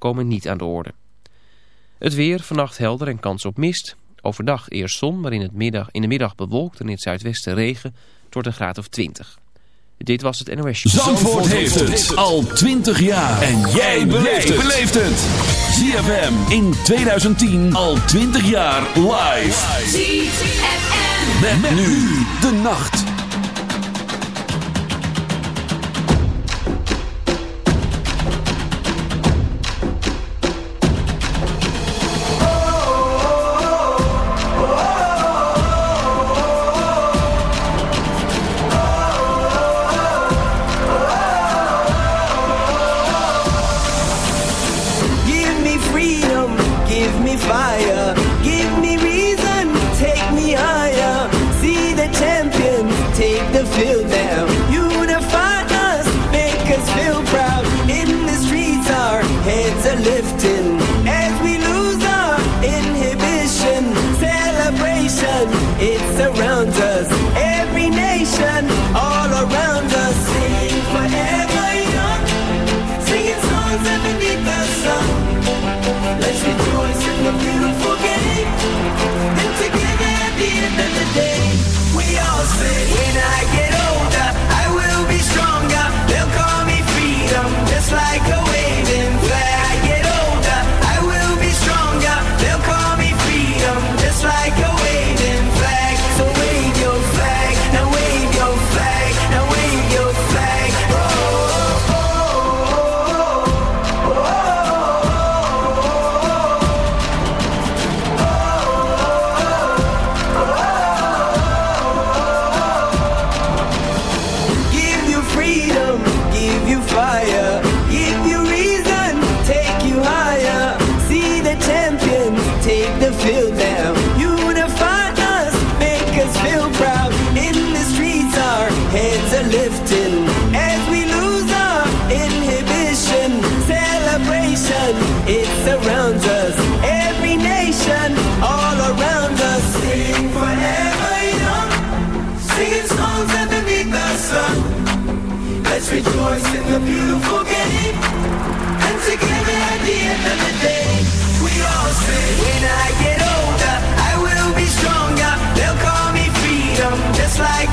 komen niet aan de orde. Het weer, vannacht helder en kans op mist. Overdag eerst zon, maar in, het middag, in de middag bewolkt en in het zuidwesten regen. tot een graad of 20. Dit was het NOS Show. Zandvoort, heeft het al 20 jaar. En jij beleeft het. ZFM in 2010 al 20 jaar live. ZFM. Met nu de nacht. I get older, I will be stronger. They'll call me freedom, just like.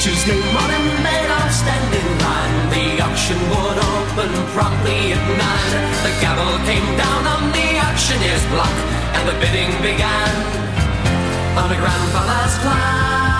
Tuesday morning they'd all stand line. The auction would open promptly at nine. The gavel came down on the auctioneer's block, and the bidding began on a grandfather's clock.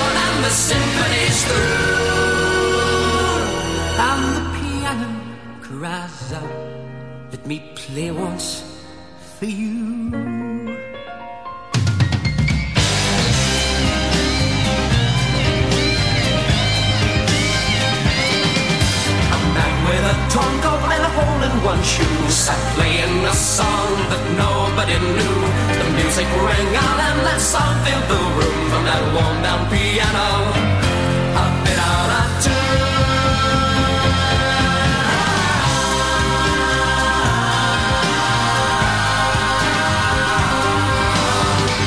symphony's through. And the piano cries out, let me play once for you. With a coat and a hole in one shoe sat playing a song that nobody knew. Music rang out and that song filled the room from that worn down piano. Bit out of tune.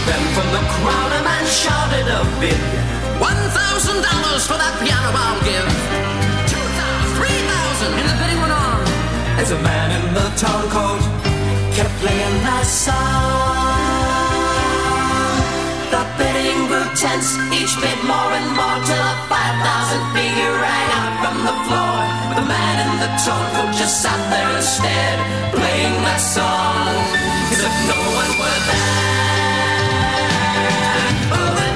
Then from the crowd a man shouted a bid. One thousand dollars for that piano I'll give. Two thousand, three thousand, and the bidding went on. As a man in the town coat kept playing that song. Each bit more and more till a five thousand figure rang out from the floor. The man in the town coat just sat there instead, playing that song as if no one were there. Oh, the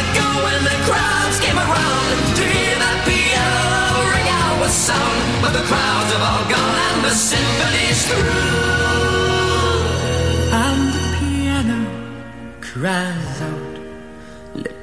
ago when the crowds came around to hear that piano sound. But the crowds have all gone and the symphony's through. And the piano cries out,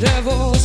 devil.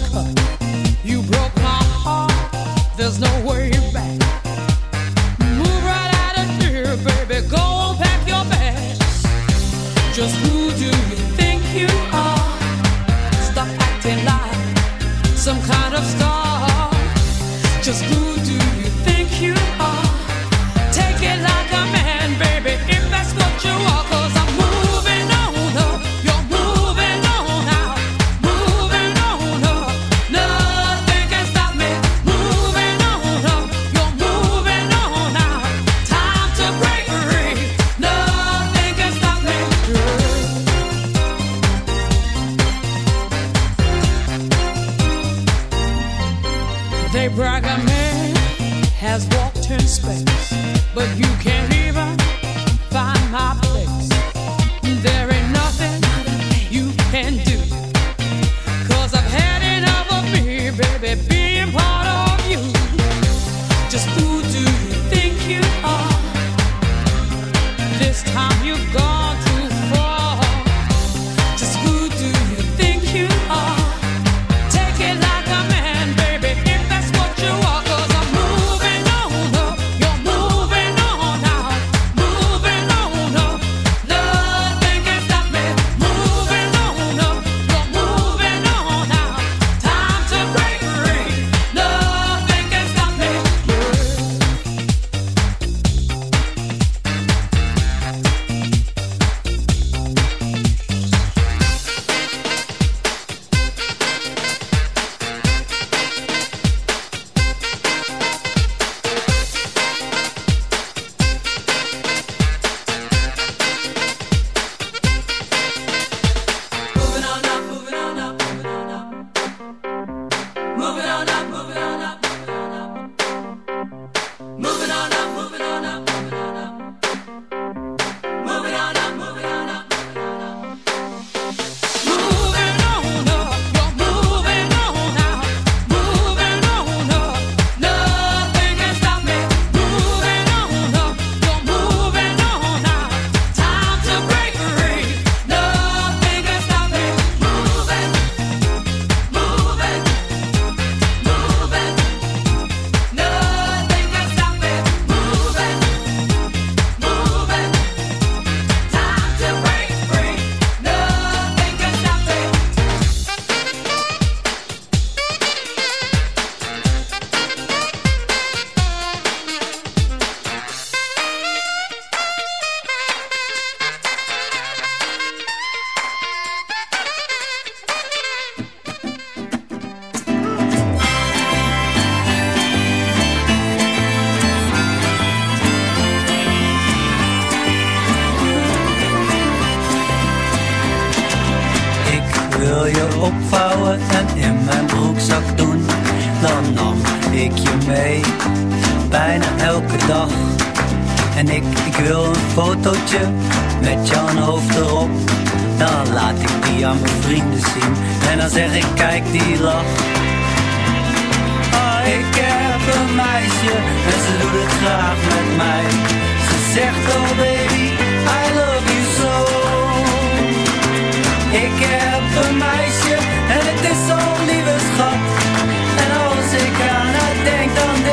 laat ik die aan mijn vrienden zien. En dan zeg ik kijk die lach. Oh ik heb een meisje en ze doet het graag met mij. Ze zegt oh baby I love you so. Ik heb een meisje en het is zo'n lieve schat. En als ik aan haar denk dan denk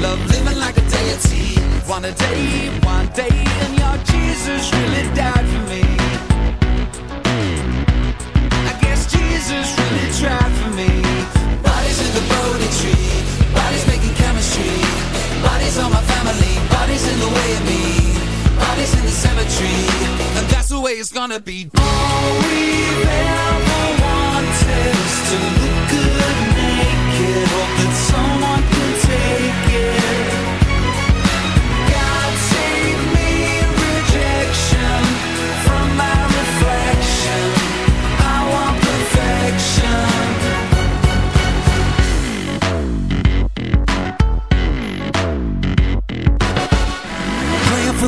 Love living like a deity. One a day, one day, and your Jesus really died for me. I guess Jesus really tried for me. Bodies in the Bodhi tree, bodies making chemistry. Bodies on my family, bodies in the way of me. Bodies in the cemetery, and that's the way it's gonna be. All we've ever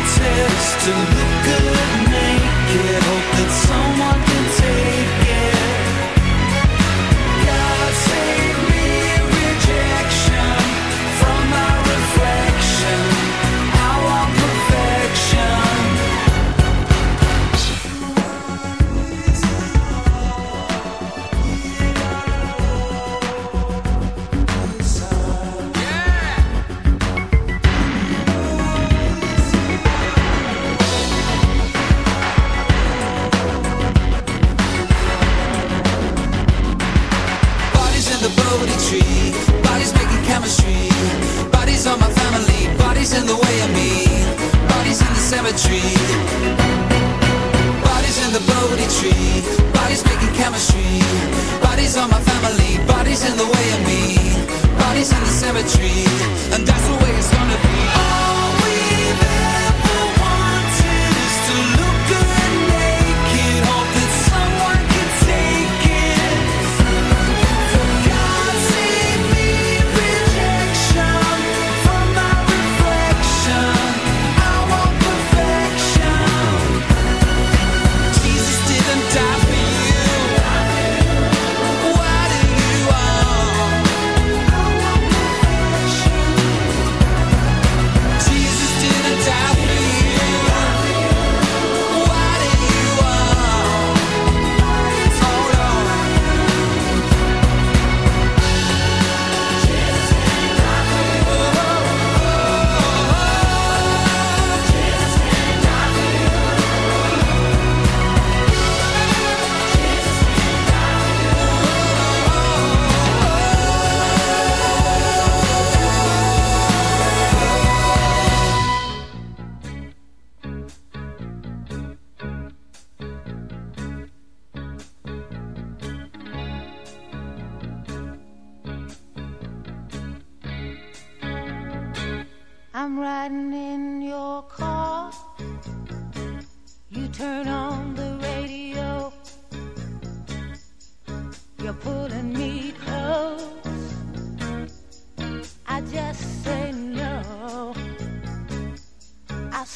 is to look good naked. Hope that someone can take it. Bodies on my family, bodies in the way of me. Bodies in the cemetery. Bodies in the tree, bodies making chemistry. Bodies on my family, bodies in the way of me. Bodies in the cemetery, and that's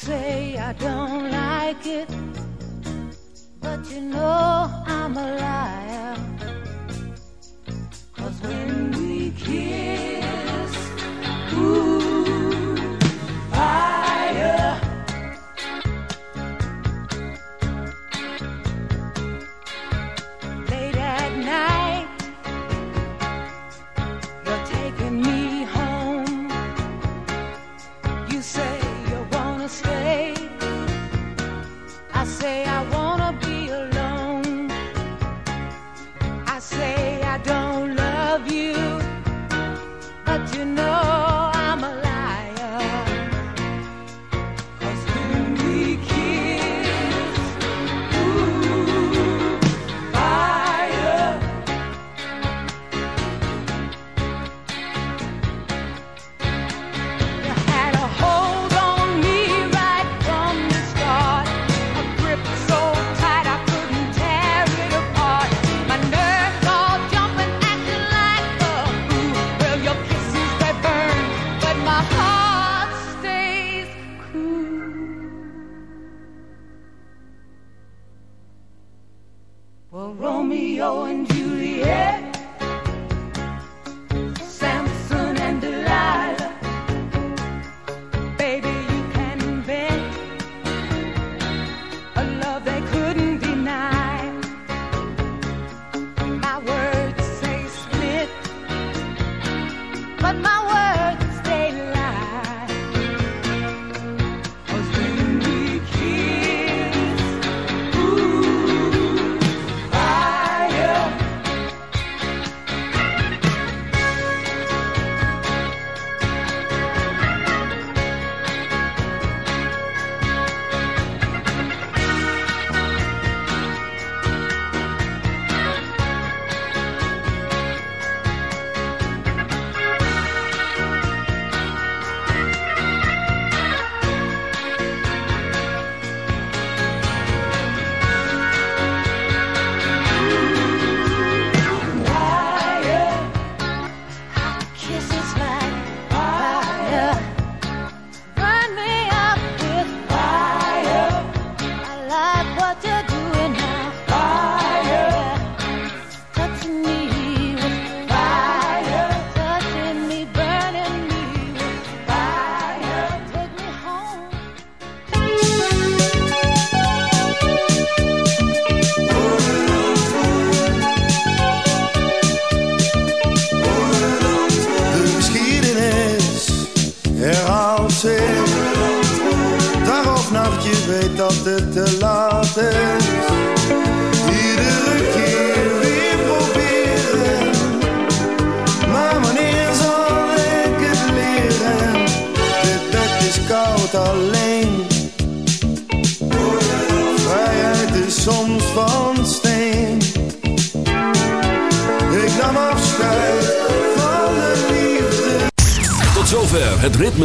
say I don't like it. But you know I'm a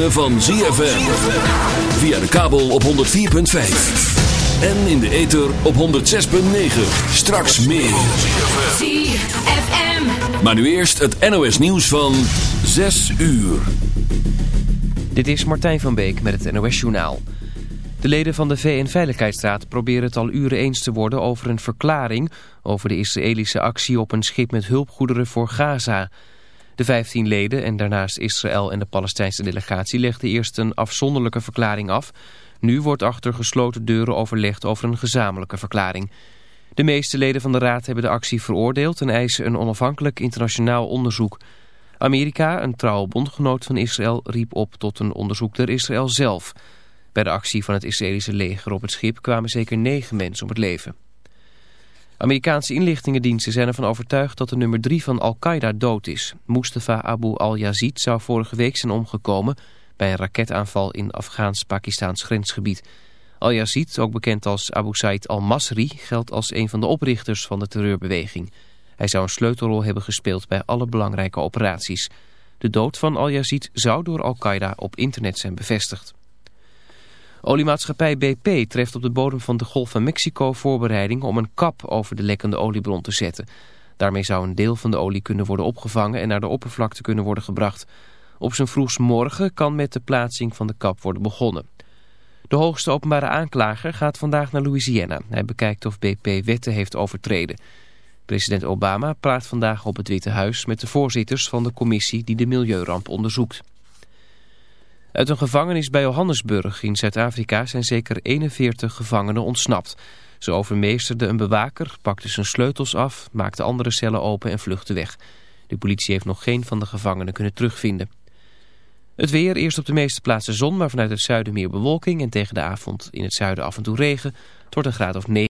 ritme van ZFM. Via de kabel op 104.5. En in de ether op 106.9. Straks meer. ZFM. Maar nu eerst het NOS nieuws van 6 uur. Dit is Martijn van Beek met het NOS-journaal. De leden van de VN-veiligheidsraad proberen het al uren eens te worden over een verklaring over de Israëlische actie op een schip met hulpgoederen voor Gaza. De 15 leden en daarnaast Israël en de Palestijnse delegatie legden eerst een afzonderlijke verklaring af. Nu wordt achter gesloten deuren overlegd over een gezamenlijke verklaring. De meeste leden van de raad hebben de actie veroordeeld en eisen een onafhankelijk internationaal onderzoek. Amerika, een trouwe bondgenoot van Israël, riep op tot een onderzoek door Israël zelf. Bij de actie van het Israëlische leger op het schip kwamen zeker negen mensen om het leven. Amerikaanse inlichtingendiensten zijn ervan overtuigd dat de nummer drie van Al-Qaeda dood is. Mustafa Abu al-Yazid zou vorige week zijn omgekomen bij een raketaanval in Afghaans-Pakistaans grensgebied. Al-Yazid, ook bekend als Abu Said al-Masri, geldt als een van de oprichters van de terreurbeweging. Hij zou een sleutelrol hebben gespeeld bij alle belangrijke operaties. De dood van Al-Yazid zou door Al-Qaeda op internet zijn bevestigd. Oliemaatschappij BP treft op de bodem van de Golf van Mexico voorbereiding om een kap over de lekkende oliebron te zetten. Daarmee zou een deel van de olie kunnen worden opgevangen en naar de oppervlakte kunnen worden gebracht. Op zijn vroegst morgen kan met de plaatsing van de kap worden begonnen. De hoogste openbare aanklager gaat vandaag naar Louisiana. Hij bekijkt of BP wetten heeft overtreden. President Obama praat vandaag op het Witte Huis met de voorzitters van de commissie die de milieuramp onderzoekt. Uit een gevangenis bij Johannesburg in Zuid-Afrika zijn zeker 41 gevangenen ontsnapt. Ze overmeesterden een bewaker, pakten zijn sleutels af, maakten andere cellen open en vluchtten weg. De politie heeft nog geen van de gevangenen kunnen terugvinden. Het weer, eerst op de meeste plaatsen zon, maar vanuit het zuiden meer bewolking en tegen de avond in het zuiden af en toe regen. Wordt een graad of 9.